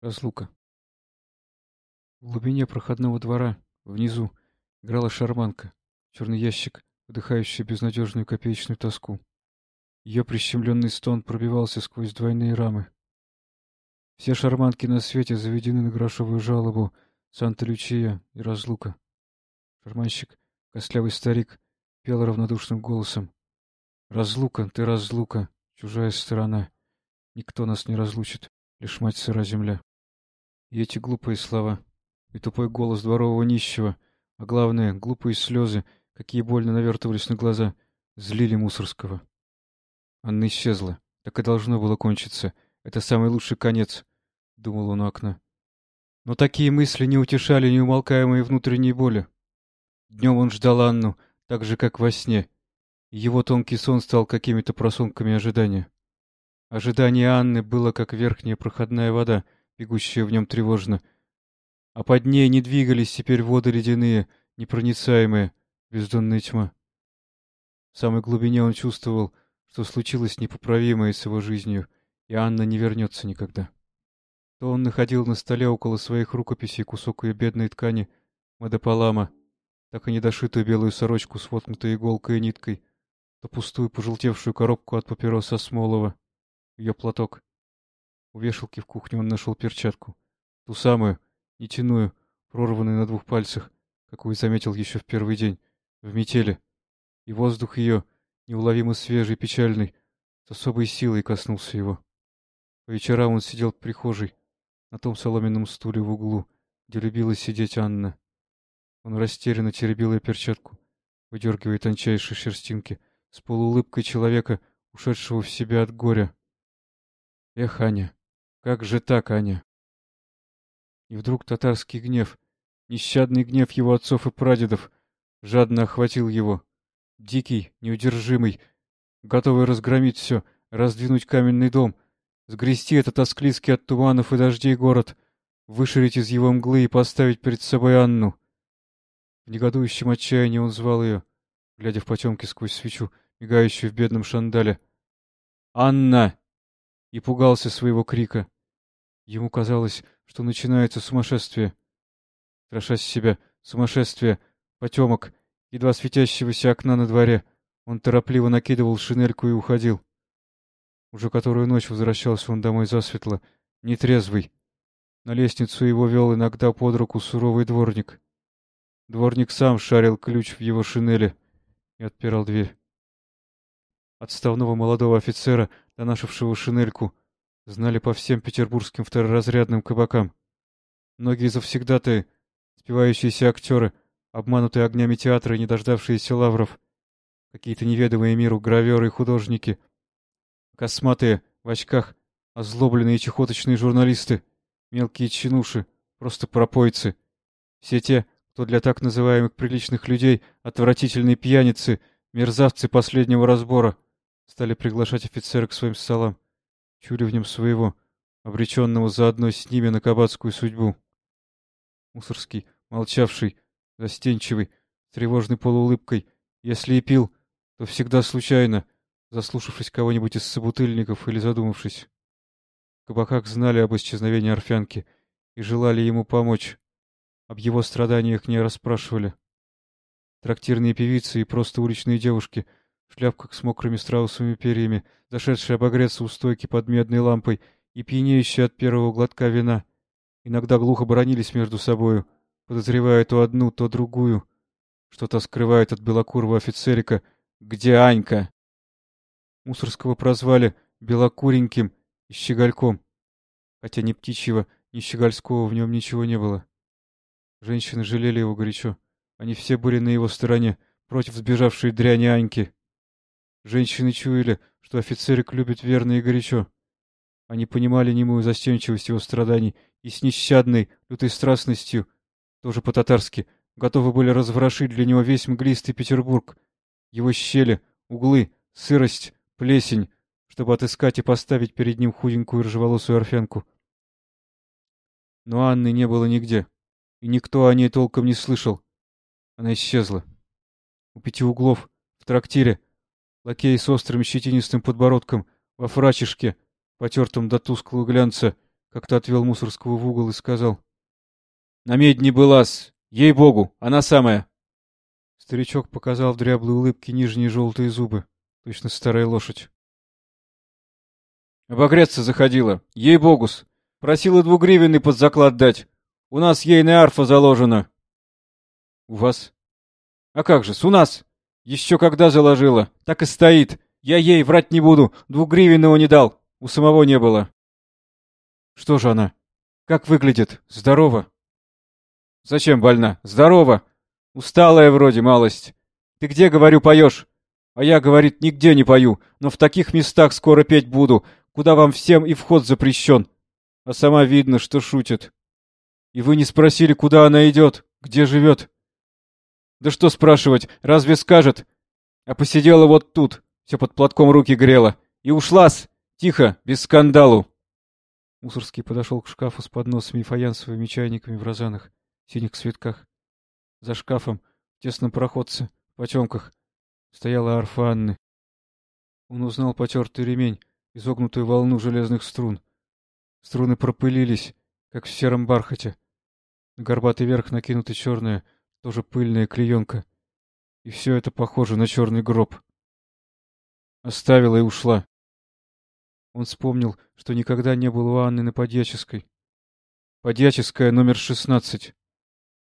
Разлука. В глубине проходного двора, внизу, играла шарманка, черный ящик, вдыхающий безнадежную копеечную тоску. Ее прищемленный стон пробивался сквозь двойные рамы. Все шарманки на свете заведены на грошовую жалобу Санта-Лючия и разлука. Шарманщик, костлявый старик, пел равнодушным голосом. «Разлука, ты разлука, чужая сторона. Никто нас не разлучит, лишь мать сыра земля». И эти глупые слова, и тупой голос дворового нищего, а главное, глупые слезы, какие больно навертывались на глаза, злили Мусорского. Анна исчезла. Так и должно было кончиться. Это самый лучший конец, — думал он у окна. Но такие мысли не утешали неумолкаемые внутренние боли. Днем он ждал Анну, так же, как во сне. его тонкий сон стал какими-то просонками ожидания. Ожидание Анны было, как верхняя проходная вода — бегущая в нем тревожно. А под ней не двигались теперь воды ледяные, непроницаемые, бездонная тьма. В самой глубине он чувствовал, что случилось непоправимое с его жизнью, и Анна не вернется никогда. То он находил на столе около своих рукописей кусок ее бедной ткани Мадополама, так и недошитую белую сорочку с воткнутой иголкой и ниткой, то пустую пожелтевшую коробку от папироса Смолова, ее платок. У вешалки в кухне он нашел перчатку. Ту самую, нитяную, прорванную на двух пальцах, какую заметил еще в первый день, в метели. И воздух ее, неуловимо свежий, печальный, с особой силой коснулся его. По вечерам он сидел в прихожей, на том соломенном стуле в углу, где любила сидеть Анна. Он растерянно теребил ее перчатку, выдергивая тончайшие шерстинки, с полуулыбкой человека, ушедшего в себя от горя. Эх, Аня, как же так, Аня? И вдруг татарский гнев, нещадный гнев его отцов и прадедов, жадно охватил его. Дикий, неудержимый, готовый разгромить все, раздвинуть каменный дом, сгрести этот осклизкий от туманов и дождей город, выширить из его мглы и поставить перед собой Анну. В негодующем отчаянии он звал ее, глядя в потемки сквозь свечу, мигающую в бедном шандале. «Анна!» и пугался своего крика. Ему казалось, что начинается сумасшествие. Страшась себя, сумасшествие, потемок, едва светящегося окна на дворе, он торопливо накидывал шинельку и уходил. Уже которую ночь возвращался он домой засветло, нетрезвый. На лестницу его вел иногда под руку суровый дворник. Дворник сам шарил ключ в его шинели и отпирал дверь. Отставного молодого офицера, донашившего шинельку, знали по всем петербургским второразрядным кабакам. Многие завсегдатые, спивающиеся актеры, обманутые огнями театра и не дождавшиеся лавров, какие-то неведомые миру граверы и художники, косматые, в очках, озлобленные чехоточные журналисты, мелкие чинуши, просто пропойцы. Все те, кто для так называемых приличных людей отвратительные пьяницы, мерзавцы последнего разбора, стали приглашать офицера к своим столам чули своего, обреченного заодно с ними на кабацкую судьбу. Мусорский, молчавший, застенчивый, с тревожной полуулыбкой, если и пил, то всегда случайно, заслушавшись кого-нибудь из собутыльников или задумавшись. В кабаках знали об исчезновении Орфянки и желали ему помочь. Об его страданиях не расспрашивали. Трактирные певицы и просто уличные девушки — шляпках с мокрыми страусовыми перьями, зашедшие обогреться у стойки под медной лампой и пьянеющие от первого глотка вина. Иногда глухо бронились между собою, подозревая то одну, то другую. Что-то скрывает от белокурого офицерика. «Где Анька?» Мусорского прозвали белокуреньким и щегольком, хотя ни птичьего, ни щегольского в нем ничего не было. Женщины жалели его горячо. Они все были на его стороне, против сбежавшей дряни Аньки. Женщины чуяли, что офицерик любит верно и горячо. Они понимали немую застенчивость его страданий и с нещадной, лютой страстностью, тоже по-татарски, готовы были разворошить для него весь мглистый Петербург, его щели, углы, сырость, плесень, чтобы отыскать и поставить перед ним худенькую рыжеволосую орфянку. Но Анны не было нигде, и никто о ней толком не слышал. Она исчезла. У пяти углов, в трактире, Лакей с острым щетинистым подбородком, во фрачишке, потертом до тусклого глянца, как-то отвел Мусорского в угол и сказал. — На медне была-с, ей-богу, она самая. Старичок показал в дряблой улыбке нижние желтые зубы, точно старая лошадь. — Обогреться заходила, ей-богус. Просила двугривенный под заклад дать. У нас ейная арфа заложена. — У вас? — А как же, с у нас. Еще когда заложила, так и стоит. Я ей врать не буду, двугривенного не дал. У самого не было. — Что же она? Как выглядит? Здорово? — Зачем больна? Здорово. Усталая вроде малость. Ты где, говорю, поешь? А я, говорит, нигде не пою, но в таких местах скоро петь буду, куда вам всем и вход запрещен а сама видно, что шутит. И вы не спросили, куда она идет, где живет? Да что спрашивать, разве скажет? А посидела вот тут, все под платком руки грела, и ушла-с, тихо, без скандалу. Мусорский подошел к шкафу с подносами и фаянсовыми чайниками в розанах, синих цветках. За шкафом, в тесном проходце, в потемках, стояла арфа Анны. Он узнал потертый ремень, изогнутую волну железных струн, Струны пропылились, как в сером бархате. На горбатый верх накинута черная, тоже пыльная клеенка. И все это похоже на черный гроб. Оставила и ушла. Он вспомнил, что никогда не был у Анны на Подьяческой. Подьяческая номер шестнадцать.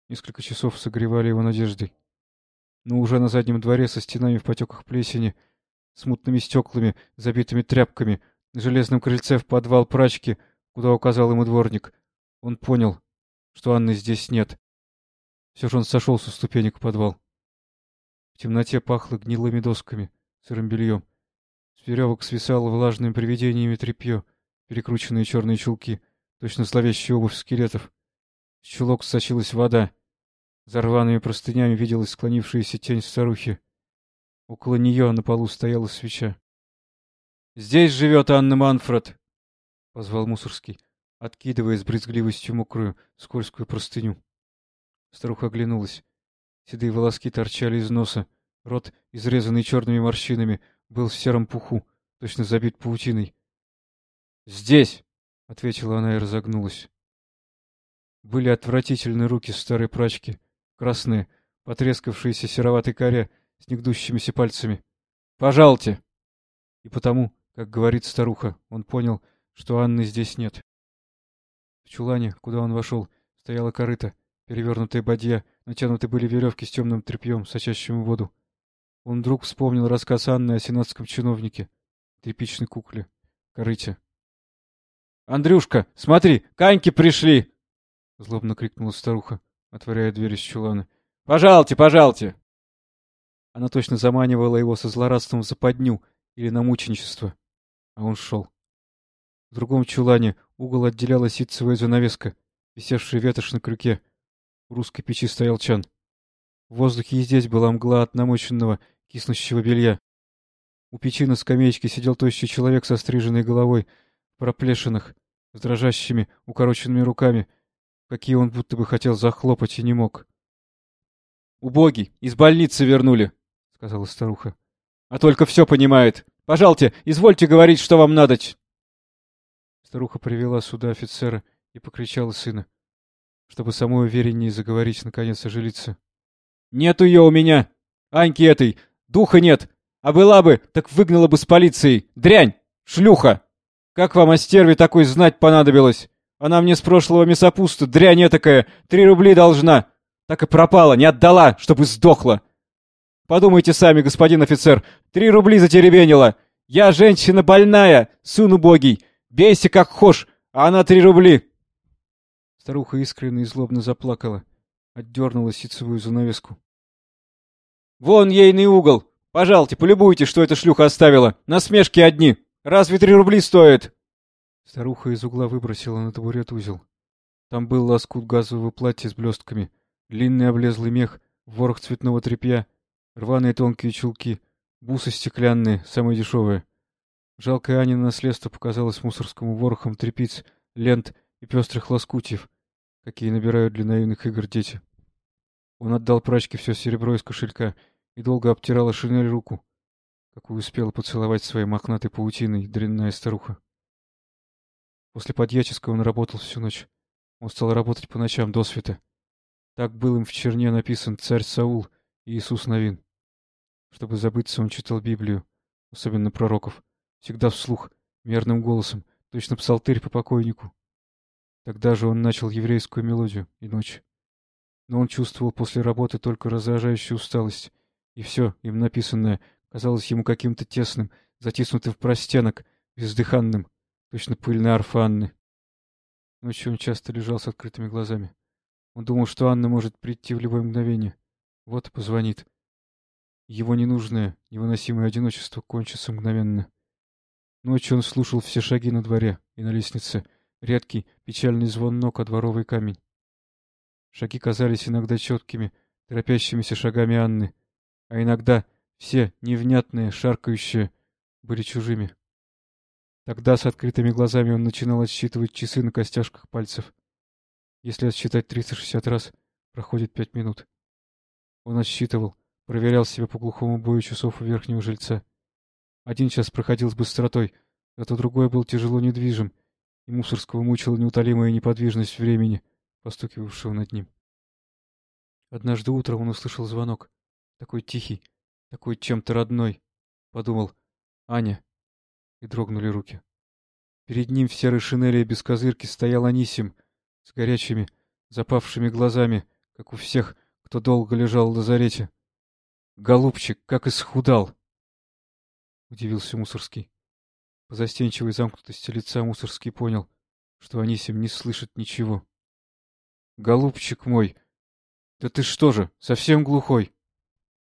Несколько часов согревали его надеждой. Но уже на заднем дворе со стенами в потеках плесени, с мутными стеклами, забитыми тряпками, на железном крыльце в подвал прачки — куда указал ему дворник, он понял, что Анны здесь нет. Все же он сошел со ступенек в подвал. В темноте пахло гнилыми досками, сырым бельем. С веревок свисало влажными привидениями тряпье, перекрученные черные чулки, точно зловещая обувь скелетов. С чулок сочилась вода. За рваными простынями виделась склонившаяся тень старухи. Около нее на полу стояла свеча. — Здесь живет Анна Манфред, — позвал Мусорский, откидывая с брезгливостью мокрую, скользкую простыню. Старуха оглянулась. Седые волоски торчали из носа, рот, изрезанный черными морщинами, был в сером пуху, точно забит паутиной. «Здесь!» — ответила она и разогнулась. Были отвратительные руки старой прачки, красные, потрескавшиеся сероватой коре с негдущимися пальцами. «Пожалуйте!» И потому, как говорит старуха, он понял, что Анны здесь нет. В чулане, куда он вошел, стояла корыта, перевернутая бадья, натянуты были веревки с темным тряпьем, сочащим воду. Он вдруг вспомнил рассказ Анны о сенатском чиновнике, тряпичной кукле, корыте. — Андрюшка, смотри, каньки пришли! — злобно крикнула старуха, отворяя дверь из чулана. — Пожалуйте, пожалуйте! Она точно заманивала его со злорадством в западню или на мученичество. А он шел. В другом чулане угол отделяла ситцевая занавеска, висевшая ветошь на крюке. Русской печи стоял чан. В воздухе и здесь была мгла от намоченного, киснущего белья. У печи на скамеечке сидел тощий человек со стриженной головой, в проплешинах, с дрожащими, укороченными руками, какие он будто бы хотел захлопать и не мог. — Убогий, из больницы вернули, — сказала старуха. — А только все понимает. Пожалуйте, извольте говорить, что вам надоть. Старуха привела сюда офицера и покричала сына, чтобы самой увереннее заговорить наконец о жилице. — Нету ее у меня! Аньки этой! Духа нет! А была бы, так выгнала бы с полицией! Дрянь! Шлюха! Как вам о стерве такой знать понадобилось? Она мне с прошлого мясопуста, дрянь такая, три рубли должна! Так и пропала, не отдала, чтобы сдохла! Подумайте сами, господин офицер, три рубли затеребенила! Я женщина больная, сын убогий! Бейся как хошь, а она три рубли!» Старуха искренне и злобно заплакала, отдернула ситцевую занавеску. «Вон ейный угол! Пожалуйте, полюбуйте, что эта шлюха оставила! Насмешки одни! Разве три рубли стоит?» Старуха из угла выбросила на табурет узел. Там был лоскут газового платья с блестками, длинный облезлый мех, ворох цветного тряпья, рваные тонкие чулки, бусы стеклянные, самые дешевые. Жалкое Анина наследство показалось мусорскому ворохом трепиц, лент и пестрых лоскутьев, какие набирают для наивных игр дети. Он отдал прачке все серебро из кошелька и долго обтирала шинель руку, какую успела поцеловать своей мохнатой паутиной дрянная старуха. После подьяческого он работал всю ночь. Он стал работать по ночам до света. Так был им в черне написан царь Саул и Иисус Новин. Чтобы забыться, он читал Библию, особенно пророков, всегда вслух, мерным голосом, точно псалтырь по покойнику. Тогда же он начал еврейскую мелодию и ночь. Но он чувствовал после работы только раздражающую усталость, и все, им написанное, казалось ему каким-то тесным, затиснутым в простенок, бездыханным, точно пыльная арфа Анны. Ночью он часто лежал с открытыми глазами. Он думал, что Анна может прийти в любое мгновение. Вот и позвонит. Его ненужное, невыносимое одиночество кончится мгновенно. Ночью он слушал все шаги на дворе и на лестнице, редкий, печальный звон ног о дворовый камень. Шаги казались иногда четкими, торопящимися шагами Анны, а иногда все, невнятные, шаркающие, были чужими. Тогда с открытыми глазами он начинал отсчитывать часы на костяшках пальцев. Если отсчитать 360 раз, проходит пять минут. Он отсчитывал, проверял себя по глухому бою часов у верхнего жильца. Один час проходил с быстротой, зато другой был тяжело недвижим, и Мусорского мучила неутолимая неподвижность времени, постукивавшего над ним. Однажды утром он услышал звонок. Такой тихий, такой чем-то родной. Подумал «Аня». И дрогнули руки. Перед ним в серой шинели без козырки стоял Анисим, с горячими, запавшими глазами, как у всех, кто долго лежал в лазарете. Голубчик, как исхудал! Удивился Мусорский. По застенчивой замкнутости лица Мусорский понял, что Анисим не слышит ничего. — Голубчик мой! Да ты что же, совсем глухой?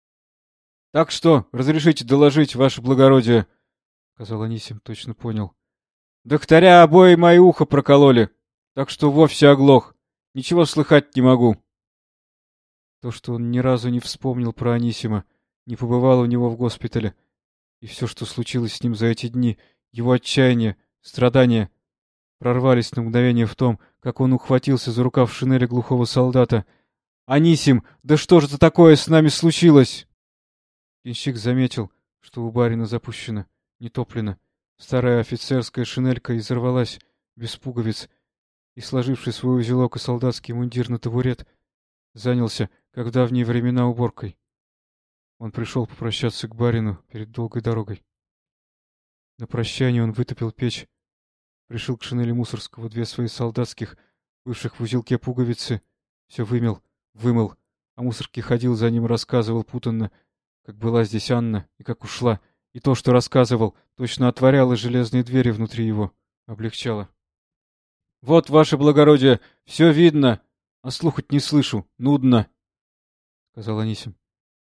— Так что, разрешите доложить, ваше благородие, — сказал Анисим, точно понял. — Докторя обои мои ухо прокололи, так что вовсе оглох. Ничего слыхать не могу. То, что он ни разу не вспомнил про Анисима, не побывал у него в госпитале, и все, что случилось с ним за эти дни, его отчаяние, страдания, прорвались на мгновение в том, как он ухватился за рукав шинели глухого солдата. «Анисим, да что же это такое с нами случилось?» Кинщик заметил, что у барина запущено, не топлено. Старая офицерская шинелька изорвалась, без пуговиц, и, сложивший свой узелок и солдатский мундир на табурет, занялся, как в давние времена, уборкой. Он пришел попрощаться к барину перед долгой дорогой. На прощание он вытопил печь, пришил к шинели Мусорского две свои солдатских, бывших в узелке пуговицы, все вымел, вымыл, а Мусорский ходил за ним рассказывал путанно, как была здесь Анна и как ушла, и то, что рассказывал, точно отворяло железные двери внутри его, облегчало. — Вот, ваше благородие, все видно, а слухать не слышу, нудно, — сказал Анисим.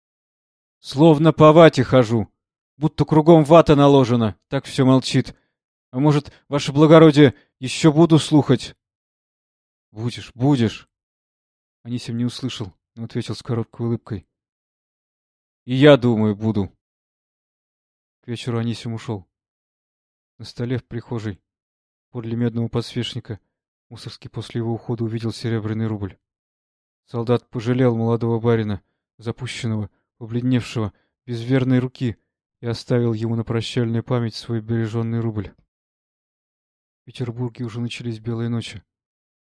— Словно по вате хожу, будто кругом вата наложена, так все молчит. А может, ваше благородие, еще буду слухать? — Будешь, будешь. Анисим не услышал, но ответил с короткой улыбкой. — И я думаю, буду. К вечеру Анисим ушел. На столе в прихожей, подле медного подсвечника, Мусорский после его ухода увидел серебряный рубль. Солдат пожалел молодого барина, запущенного, побледневшего, без верной руки, и оставил ему на прощальную память свой береженный рубль. В Петербурге уже начались белые ночи.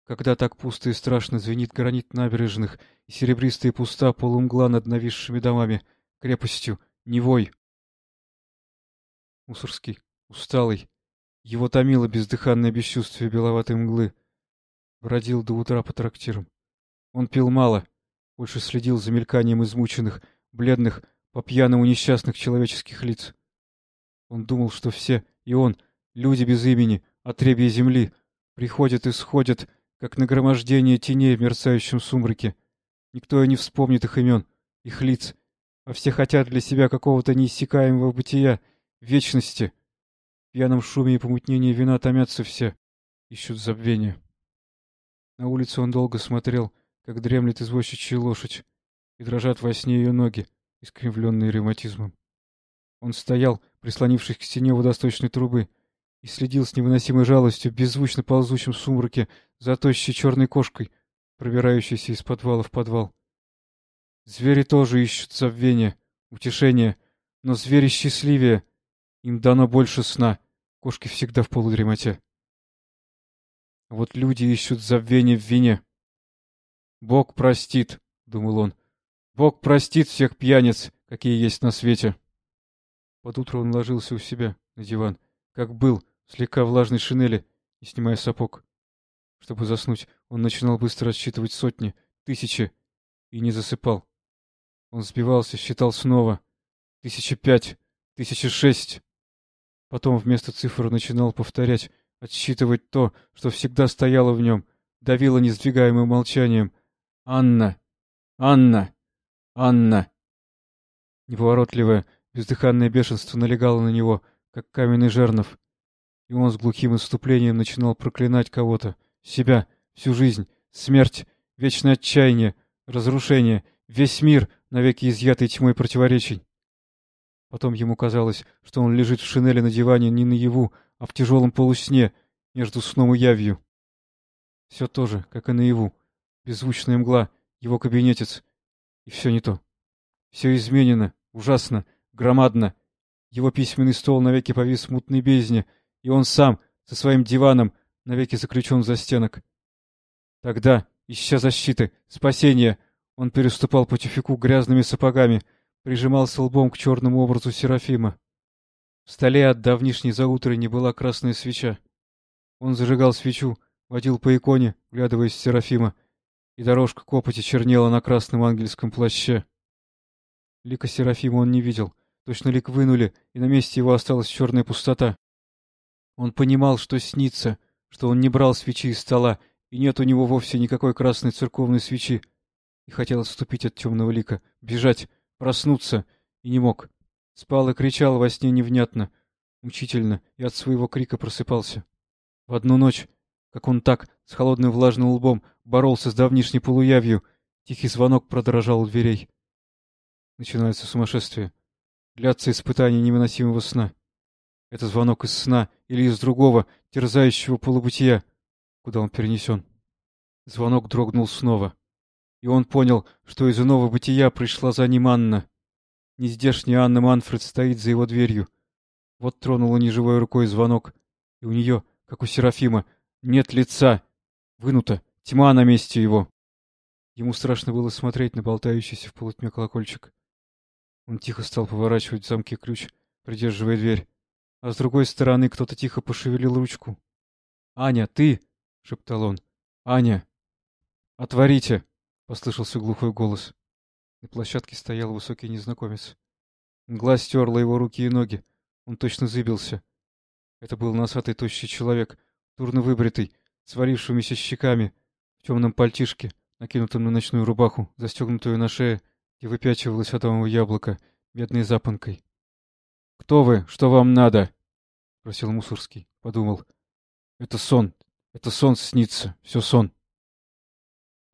Когда так пусто и страшно звенит гранит набережных и серебристая пуста полумгла над нависшими домами, крепостью, Невой. Мусорский, усталый, его томило бездыханное бесчувствие беловатой мглы, бродил до утра по трактирам. Он пил мало, больше следил за мельканием измученных, бледных, по пьяному несчастных человеческих лиц. Он думал, что все, и он, люди без имени, отребья земли, приходят и сходят, как нагромождение теней в мерцающем сумраке. Никто и не вспомнит их имен, их лиц, а все хотят для себя какого-то неиссякаемого бытия, вечности. В пьяном шуме и помутнении вина томятся все, ищут забвения. На улице он долго смотрел, как дремлет извозчичья лошадь, и дрожат во сне ее ноги, искривленные ревматизмом. Он стоял, прислонившись к стене водосточной трубы, и следил с невыносимой жалостью в беззвучно ползущем сумраке за тощей черной кошкой, пробирающейся из подвала в подвал. Звери тоже ищут забвения, утешения, но звери счастливее. Им дано больше сна, кошки всегда в полудремоте. Вот люди ищут забвения в вине. «Бог простит», — думал он. «Бог простит всех пьяниц, какие есть на свете». Под утро он ложился у себя на диван, как был, слегка влажной шинели, не снимая сапог. Чтобы заснуть, он начинал быстро отсчитывать сотни, тысячи, и не засыпал. Он сбивался, считал снова. Тысяча пять, тысяча шесть. Потом вместо цифр начинал повторять, отсчитывать то, что всегда стояло в нем, давило несдвигаемым молчанием. «Анна! Анна! Анна!» Неповоротливое, бездыханное бешенство налегало на него, как каменный жернов. И он с глухим отступлением начинал проклинать кого-то, себя, всю жизнь, смерть, вечное отчаяние, разрушение, весь мир, навеки изъятый тьмой противоречий. Потом ему казалось, что он лежит в шинели на диване не наяву, а в тяжелом полусне, между сном и явью. Все то же, как и наяву. Беззвучная мгла, его кабинетец. И все не то. Все изменено, ужасно, громадно. Его письменный стол навеки повис в мутной бездне, и он сам, со своим диваном, навеки заключен за стенок. Тогда, ища защиты, спасения, он переступал по тюфику грязными сапогами, прижимался лбом к черному образу Серафима. В столе от давнишней заутренней была красная свеча. Он зажигал свечу, водил по иконе, глядываясь в Серафима, и дорожка копоти чернела на красном ангельском плаще. Лика Серафима он не видел. Точно лик вынули, и на месте его осталась черная пустота. Он понимал, что снится, что он не брал свечи из стола, и нет у него вовсе никакой красной церковной свечи. И хотел отступить от темного лика, бежать, проснуться, и не мог. Спал и кричал во сне невнятно, мучительно, и от своего крика просыпался. В одну ночь, как он так, с холодным влажным лбом, боролся с давнишней полуявью, тихий звонок продрожал у дверей. Начинается сумасшествие. Длятся испытания невыносимого сна. Это звонок из сна или из другого, терзающего полубытия, куда он перенесен. Звонок дрогнул снова. И он понял, что из иного бытия пришла за ним Анна. Нездешняя Анна Манфред стоит за его дверью. Вот тронула неживой рукой звонок, и у нее, как у Серафима, нет лица. Вынута, тьма на месте его. Ему страшно было смотреть на болтающийся в полутьме колокольчик. Он тихо стал поворачивать в замке ключ, придерживая дверь. А с другой стороны кто-то тихо пошевелил ручку. «Аня, ты!» — шептал он. «Аня!» «Отворите!» — послышался глухой голос. На площадке стоял высокий незнакомец. Мгла стерла его руки и ноги. Он точно зыбился. Это был носатый тощий человек, дурно выбритый, с валившимися щеками, в темном пальтишке, накинутом на ночную рубаху, застегнутую на шее, где выпячивалось атомовое яблоко, бедной запонкой. — Кто вы? Что вам надо? — просил Мусорский. Подумал. — Это сон. Это сон снится. Все сон.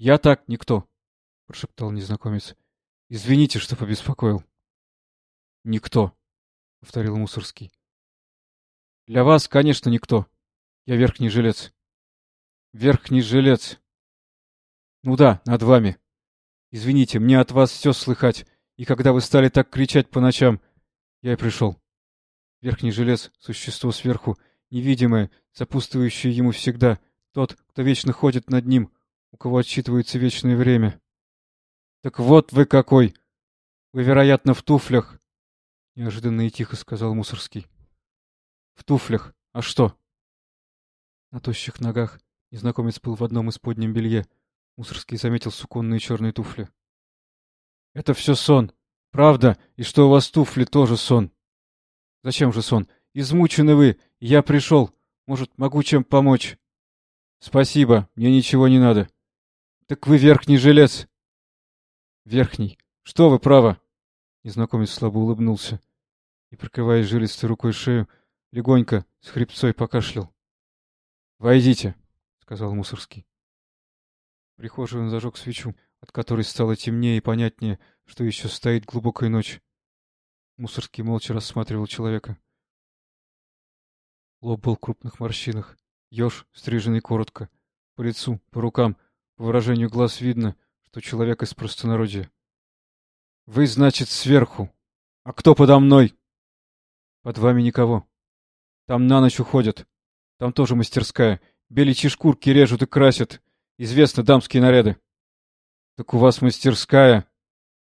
«Я так никто», — прошептал незнакомец. «Извините, что побеспокоил». «Никто», — повторил Мусорский. «Для вас, конечно, никто. Я верхний жилец». «Верхний жилец». «Ну да, над вами. Извините, мне от вас все слыхать, и когда вы стали так кричать по ночам, я и пришел. Верхний жилец — существо сверху, невидимое, сопутствующее ему всегда, тот, кто вечно ходит над ним, у кого отсчитывается вечное время. — Так вот вы какой! Вы, вероятно, в туфлях! — неожиданно и тихо сказал Мусорский. — В туфлях. А что? На тощих ногах незнакомец был в одном из подним белье. Мусорский заметил суконные черные туфли. — Это все сон. Правда? И что у вас туфли тоже сон. — Зачем же сон? Измучены вы. Я пришел. Может, могу чем помочь? — Спасибо. Мне ничего не надо. — так вы верхний жилец. Верхний. Что вы, право? Незнакомец слабо улыбнулся и, прикрывая жилистой рукой шею, легонько, с хрипцой покашлял. «Войдите», — сказал Мусорский. В прихожей он зажег свечу, от которой стало темнее и понятнее, что еще стоит глубокая ночь. Мусорский молча рассматривал человека. Лоб был в крупных морщинах, еж, стриженный коротко, по лицу, по рукам — по выражению глаз видно, что человек из простонародья. — Вы, значит, сверху. А кто подо мной? — Под вами никого. Там на ночь уходят. Там тоже мастерская. беличьи шкурки режут и красят. Известно, дамские наряды. Так у вас мастерская.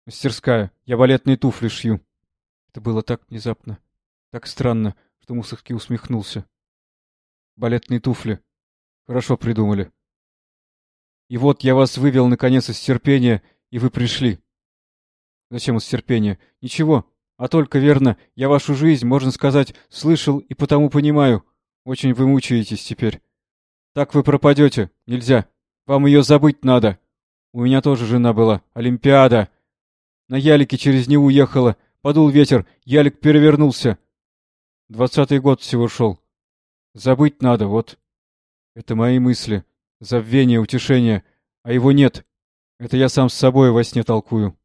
Мастерская. Я балетные туфли шью. Это было так внезапно, так странно, что Мусорский усмехнулся. Балетные туфли. Хорошо придумали. И вот я вас вывел, наконец, из терпения, и вы пришли. Зачем из терпения? Ничего. А только верно, я вашу жизнь, можно сказать, слышал и потому понимаю. Очень вы мучаетесь теперь. Так вы пропадете. Нельзя. Вам ее забыть надо. У меня тоже жена была. Олимпиада. На ялике через Неву ехала. Подул ветер. Ялик перевернулся. Двадцатый год всего шел. Забыть надо, вот. Это мои мысли. Забвение, утешение. А его нет. Это я сам с собой во сне толкую.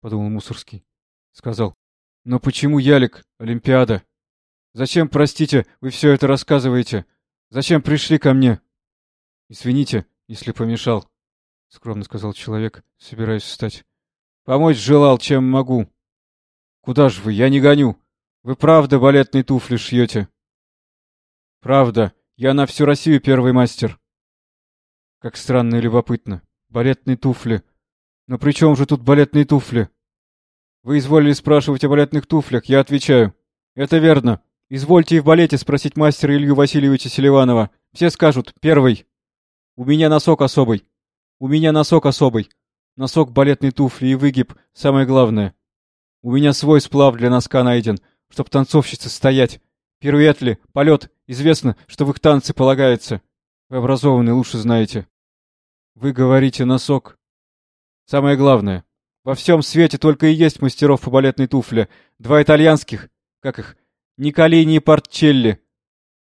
Подумал Мусорский. Сказал. Но почему ялик, Олимпиада? Зачем, простите, вы все это рассказываете? Зачем пришли ко мне? Извините, если помешал, — скромно сказал человек, собираясь встать. Помочь желал, чем могу. Куда же вы? Я не гоню. Вы правда балетные туфли шьете? Правда. Я на всю Россию первый мастер. Как странно и любопытно. Балетные туфли. Но при чем же тут балетные туфли? Вы изволили спрашивать о балетных туфлях, я отвечаю. Это верно. Извольте и в балете спросить мастера Илью Васильевича Селиванова. Все скажут, первый. У меня носок особый. У меня носок особый. Носок, балетные туфли и выгиб — самое главное. У меня свой сплав для носка найден, чтоб танцовщице стоять. Пируэт ли, полет, известно, что в их танцы полагается. Вы образованные, лучше знаете. Вы говорите носок. Самое главное. Во всем свете только и есть мастеров по балетной туфле. Два итальянских, как их, Николини и Портчелли.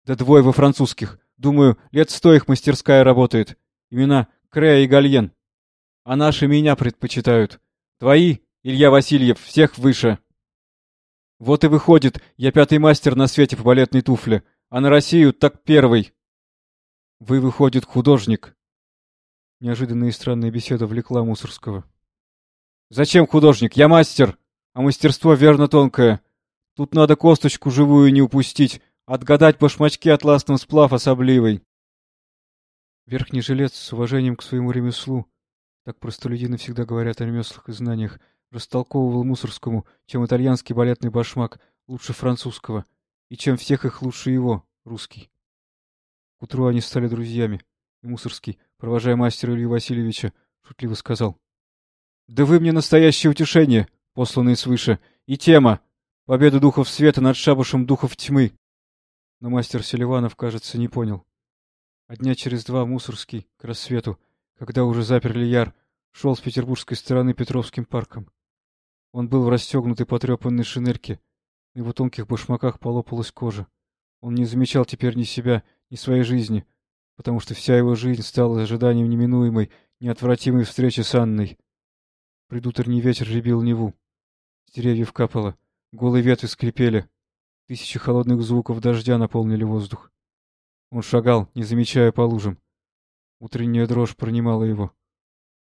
Да двое во французских. Думаю, лет сто их мастерская работает. Имена Креа и Гальен. А наши меня предпочитают. Твои, Илья Васильев, всех выше. Вот и выходит, я пятый мастер на свете по балетной туфле, а на Россию так первый. Вы, выходит, художник. Неожиданная и странная беседа влекла Мусорского. Зачем художник? Я мастер. А мастерство верно тонкое. Тут надо косточку живую не упустить, отгадать башмачки атласным сплав особливый. Верхний жилец с уважением к своему ремеслу, так простолюдины всегда говорят о ремеслах и знаниях, растолковывал Мусорскому, чем итальянский балетный башмак лучше французского, и чем всех их лучше его, русский. К утру они стали друзьями, и Мусорский, провожая мастера Илью Васильевича, шутливо сказал. Да вы мне настоящее утешение, посланное свыше, и тема — победа духов света над шабушем духов тьмы. Но мастер Селиванов, кажется, не понял. А дня через два Мусорский, к рассвету, когда уже заперли яр, шел с петербургской стороны Петровским парком. Он был в расстегнутой потрепанной шинельке, на его тонких башмаках полопалась кожа. Он не замечал теперь ни себя, ни своей жизни, потому что вся его жизнь стала ожиданием неминуемой, неотвратимой встречи с Анной. Предутренний ветер ребил Неву. С деревьев капало, голые ветви скрипели. Тысячи холодных звуков дождя наполнили воздух. Он шагал, не замечая по лужам. Утренняя дрожь пронимала его.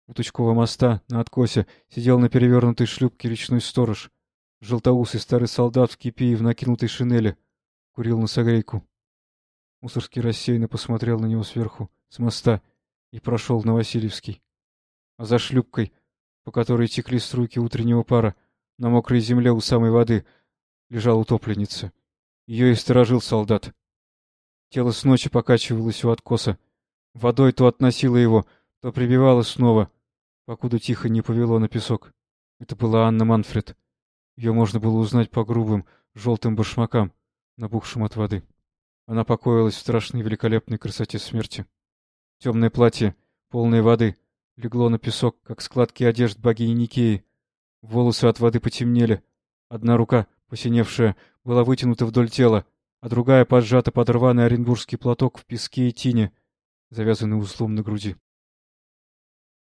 У Тучкового моста, на откосе, сидел на перевернутой шлюпке речной сторож. Желтоусый старый солдат в кипи и в накинутой шинели. Курил на согрейку. Мусорский рассеянно посмотрел на него сверху, с моста, и прошел в Новосильевский. А за шлюпкой по которой текли струйки утреннего пара, на мокрой земле у самой воды лежала утопленница. Ее и сторожил солдат. Тело с ночи покачивалось у откоса. Водой то относило его, то прибивало снова, покуда тихо не повело на песок. Это была Анна Манфред. Ее можно было узнать по грубым, желтым башмакам, набухшим от воды. Она покоилась в страшной великолепной красоте смерти. Темное платье, полное воды, легло на песок, как складки одежд богини Никеи. Волосы от воды потемнели. Одна рука, посиневшая, была вытянута вдоль тела, а другая поджата под рваный оренбургский платок в песке и тине, завязанный узлом на груди.